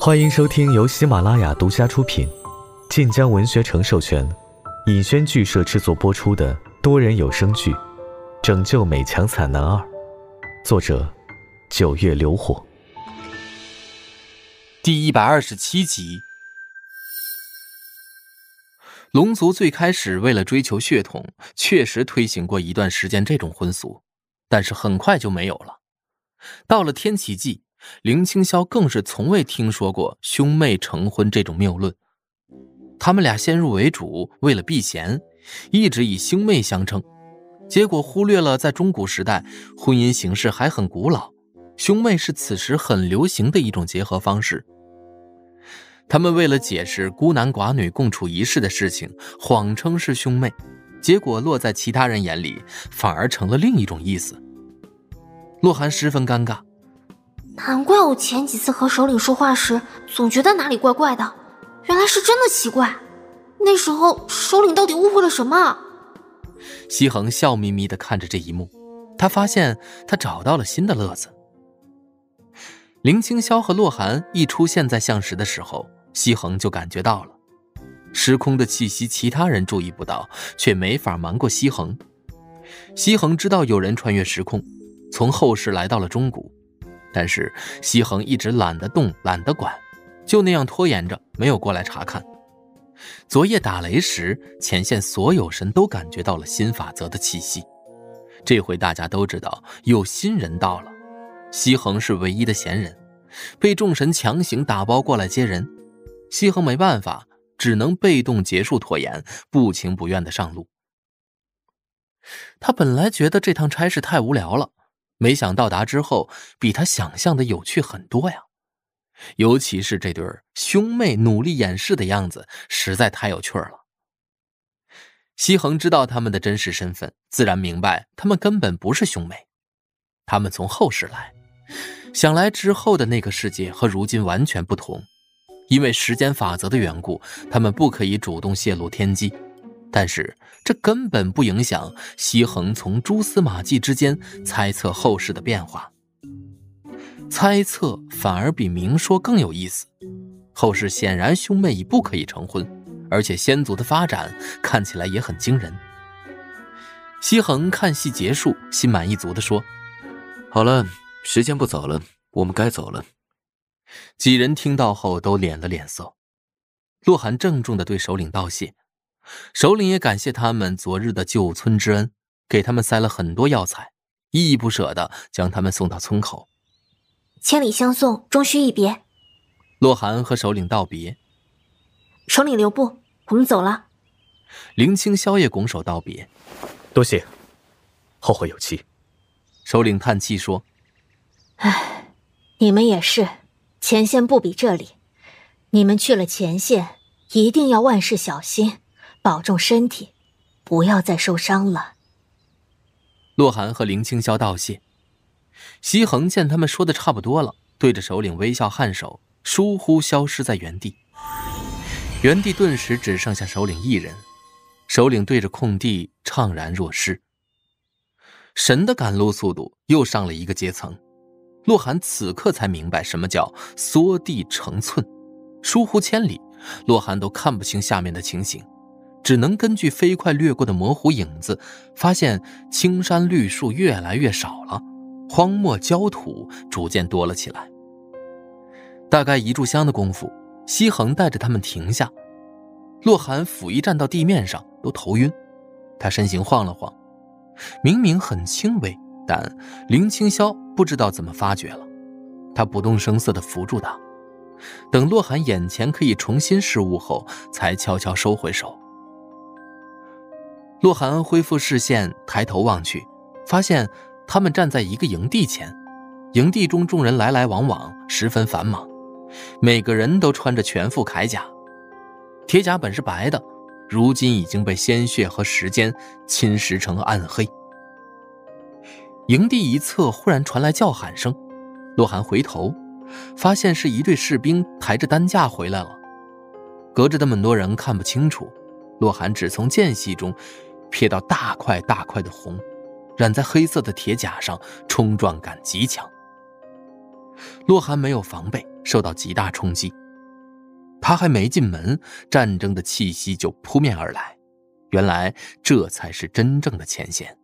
欢迎收听由喜马拉雅独家出品、晋江文学城授权、尹轩剧社制作播出的多人有声剧《拯救美强惨男二》，作者：九月流火，第一百二十七集。龙族最开始为了追求血统，确实推行过一段时间这种婚俗，但是很快就没有了。到了天启纪，林青霄更是从未听说过兄妹成婚这种谬论。他们俩先入为主，为了避嫌，一直以兄妹相称，结果忽略了在中古时代，婚姻形式还很古老，兄妹是此时很流行的一种结合方式。他们为了解释孤男寡女共处一室的事情，谎称是兄妹，结果落在其他人眼里，反而成了另一种意思。洛寒十分尴尬，难怪我前几次和首领说话时，总觉得哪里怪怪的，原来是真的奇怪。那时候首领到底误会了什么？西恒笑眯眯地看着这一幕，他发现他找到了新的乐子。林青霄和洛寒一出现在相石的时候。西恒就感觉到了时空的气息，其他人注意不到，却没法瞒过西恒。西恒知道有人穿越时空，从后世来到了中古，但是西恒一直懒得动，懒得管，就那样拖延着，没有过来查看。昨夜打雷时，前线所有神都感觉到了新法则的气息。这回大家都知道有新人到了，西恒是唯一的闲人，被众神强行打包过来接人。西恒没办法，只能被动结束拖延，不情不愿的上路。他本来觉得这趟差事太无聊了，没想到达之后比他想象的有趣很多呀。尤其是这对兄妹努力掩饰的样子，实在太有趣了。西恒知道他们的真实身份，自然明白他们根本不是兄妹，他们从后世来，想来之后的那个世界和如今完全不同。因为时间法则的缘故，他们不可以主动泄露天机，但是这根本不影响西恒从蛛丝马迹之间猜测后世的变化。猜测反而比明说更有意思。后世显然兄妹已不可以成婚，而且先祖的发展看起来也很惊人。西恒看戏结束，心满意足地说：“好了，时间不早了，我们该走了。”几人听到后都敛了脸色，洛寒郑重地对首领道谢，首领也感谢他们昨日的救村之恩，给他们塞了很多药材，依依不舍地将他们送到村口。千里相送，终须一别。洛寒和首领道别，首领留步，我们走了。林青霄也拱手道别，多谢，后会有期。首领叹气说：“唉，你们也是。”前线不比这里，你们去了前线，一定要万事小心，保重身体，不要再受伤了。洛寒和林青霄道谢，西恒见他们说的差不多了，对着首领微笑颔首，疏忽消失在原地。原地顿时只剩下首领一人，首领对着空地怅然若失。神的赶路速度又上了一个阶层。洛寒此刻才明白什么叫缩地成寸，疏忽千里，洛寒都看不清下面的情形，只能根据飞快掠过的模糊影子，发现青山绿树越来越少了，荒漠焦土逐渐多了起来。大概一炷香的功夫，西恒带着他们停下，洛寒甫一站到地面上都头晕，他身形晃了晃，明明很轻微。但林青霄不知道怎么发觉了，他不动声色地扶住他，等洛寒眼前可以重新视物后，才悄悄收回手。洛寒恢复视线，抬头望去，发现他们站在一个营地前，营地中众人来来往往，十分繁忙，每个人都穿着全副铠甲，铁甲本是白的，如今已经被鲜血和时间侵蚀成暗黑。营地一侧忽然传来叫喊声，洛寒回头，发现是一队士兵抬着担架回来了。隔着那么多人看不清楚，洛寒只从间隙中瞥到大块大块的红，染在黑色的铁甲上，冲撞感极强。洛寒没有防备，受到极大冲击。他还没进门，战争的气息就扑面而来。原来这才是真正的前线。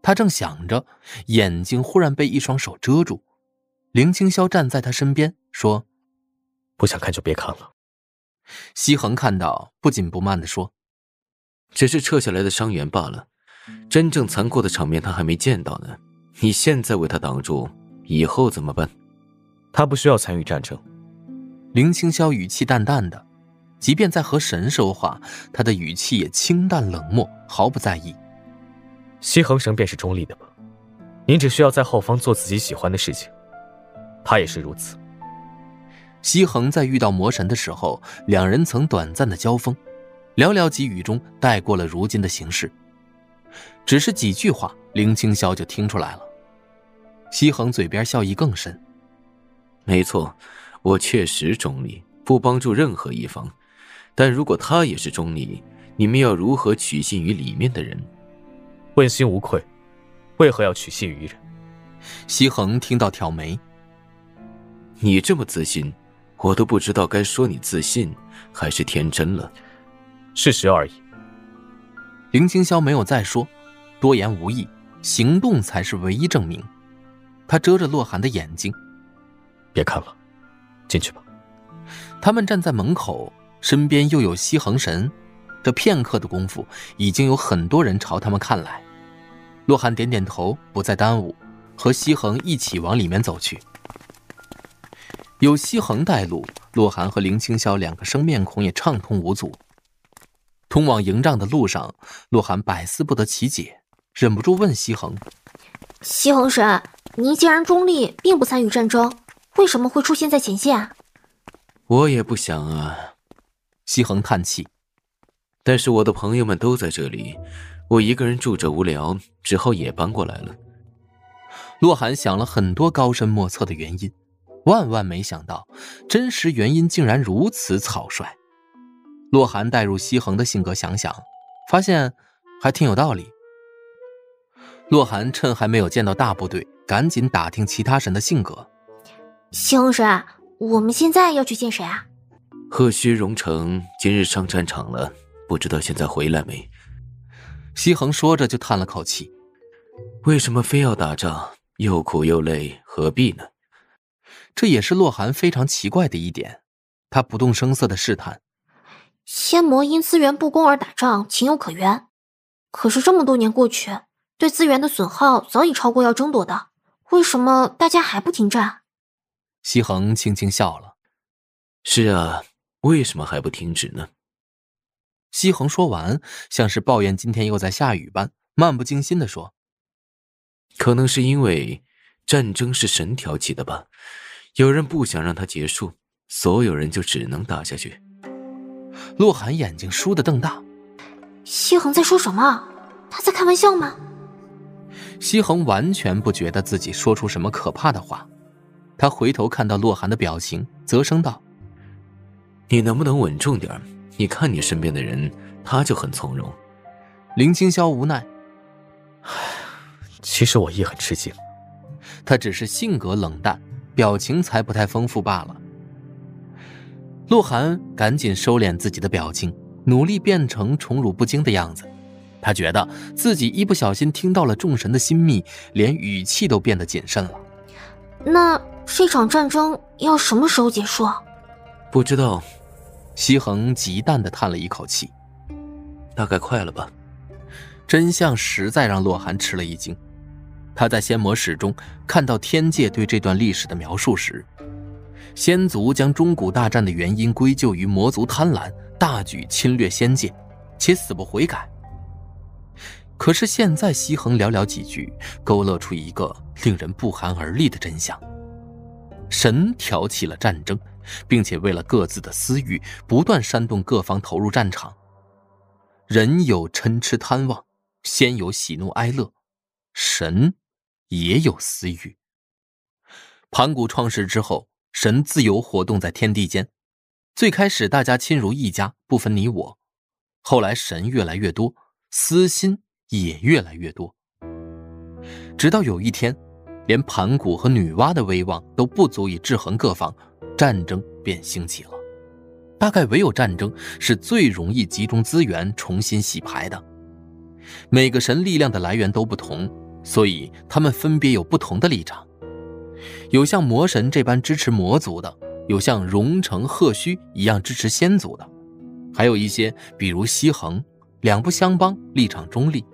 他正想着，眼睛忽然被一双手遮住。林青霄站在他身边说：“不想看就别看了。”西恒看到，不紧不慢地说：“只是撤下来的伤员罢了，真正残酷的场面他还没见到呢。你现在为他挡住，以后怎么办？”他不需要参与战争。林青霄语气淡淡的，即便在和神说话，他的语气也清淡冷漠，毫不在意。西恒神便是中立的吧？您只需要在后方做自己喜欢的事情。他也是如此。西恒在遇到魔神的时候，两人曾短暂的交锋，寥寥几语中带过了如今的形势。只是几句话，林青霄就听出来了。西恒嘴边笑意更深。没错，我确实中立，不帮助任何一方。但如果他也是中立，你们要如何取信于里面的人？问心无愧，为何要取信于人？西恒听到挑眉。你这么自信，我都不知道该说你自信还是天真了。事实而已。林青霄没有再说，多言无益，行动才是唯一证明。他遮着洛寒的眼睛，别看了，进去吧。他们站在门口，身边又有西恒神，这片刻的功夫，已经有很多人朝他们看来。洛寒点点头，不再耽误，和西恒一起往里面走去。有西恒带路，洛寒和林青霄两个生面孔也畅通无阻。通往营帐的路上，洛寒百思不得其解，忍不住问西恒：“西恒神，您既然中立，并不参与战争，为什么会出现在前线？”我也不想啊。西恒叹气。但是我的朋友们都在这里，我一个人住着无聊，只好也搬过来了。洛寒想了很多高深莫测的原因。万万没想到，真实原因竟然如此草率。洛寒带入西恒的性格想想，发现还挺有道理。洛寒趁还没有见到大部队，赶紧打听其他神的性格。西恒神，我们现在要去见谁啊？贺虚荣城今日上战场了，不知道现在回来没？西恒说着就叹了口气：“为什么非要打仗？又苦又累，何必呢？”这也是洛寒非常奇怪的一点，他不动声色的试探：“仙魔因资源不公而打仗，情有可原。可是这么多年过去，对资源的损耗早已超过要争夺的，为什么大家还不停战？”西恒轻轻笑了：“是啊，为什么还不停止呢？”西恒说完，像是抱怨今天又在下雨般，漫不经心的说：“可能是因为战争是神挑起的吧。”有人不想让它结束，所有人就只能打下去。洛寒眼睛倏地瞪大，西恒在说什么？他在开玩笑吗？西恒完全不觉得自己说出什么可怕的话，他回头看到洛寒的表情，啧声道：“你能不能稳重点？你看你身边的人，他就很从容。”林青霄无奈：“其实我也很吃惊，他只是性格冷淡。”表情才不太丰富罢了。洛寒赶紧收敛自己的表情，努力变成宠辱不惊的样子。他觉得自己一不小心听到了众神的心密，连语气都变得谨慎了。那这场战争要什么时候结束？不知道。西恒极淡的叹了一口气。大概快了吧。真相实在让洛寒吃了一惊。他在仙魔史中看到天界对这段历史的描述时，仙族将中古大战的原因归咎于魔族贪婪，大举侵略仙界，且死不悔改。可是现在西恒寥寥几句，勾勒出一个令人不寒而栗的真相：神挑起了战争，并且为了各自的私欲，不断煽动各方投入战场。人有嗔痴贪妄，仙有喜怒哀乐，神。也有私欲。盘古创世之后，神自由活动在天地间。最开始大家亲如一家，不分你我。后来神越来越多，私心也越来越多。直到有一天，连盘古和女娲的威望都不足以制衡各方，战争便兴起了。大概唯有战争是最容易集中资源、重新洗牌的。每个神力量的来源都不同，所以他们分别有不同的立场。有像魔神这般支持魔族的，有像荣成、贺虚一样支持仙族的，还有一些比如西恒，两不相帮，立场中立。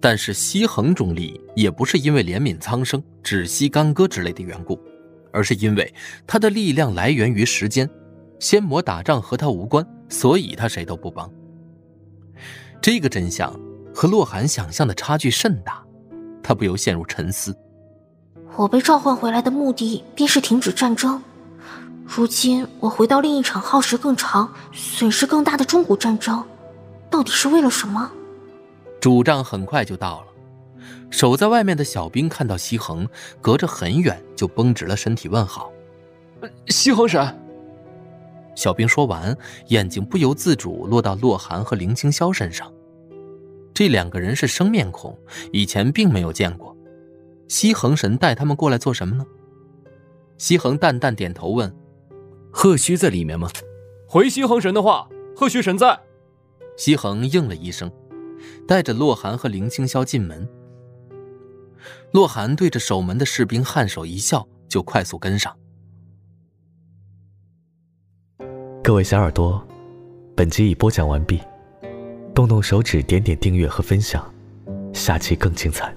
但是西恒中立也不是因为怜悯苍生、止息干戈之类的缘故，而是因为他的力量来源于时间。仙魔打仗和他无关，所以他谁都不帮。这个真相和洛寒想象的差距甚大，他不由陷入沉思。我被召唤回来的目的便是停止战争，如今我回到另一场耗时更长、损失更大的中古战争，到底是为了什么？主帐很快就到了，守在外面的小兵看到西恒，隔着很远就绷直了身体问好：“西恒神。”小兵说完，眼睛不由自主落到洛寒和林清霄身上。这两个人是生面孔，以前并没有见过。西恒神带他们过来做什么呢？西恒淡淡点头问：“贺虚在里面吗？”回西恒神的话，贺虚神在。西恒应了一声，带着洛寒和林清霄进门。洛寒对着守门的士兵颔首一笑，就快速跟上。各位小耳朵，本集已播讲完毕，动动手指点点订阅和分享，下期更精彩。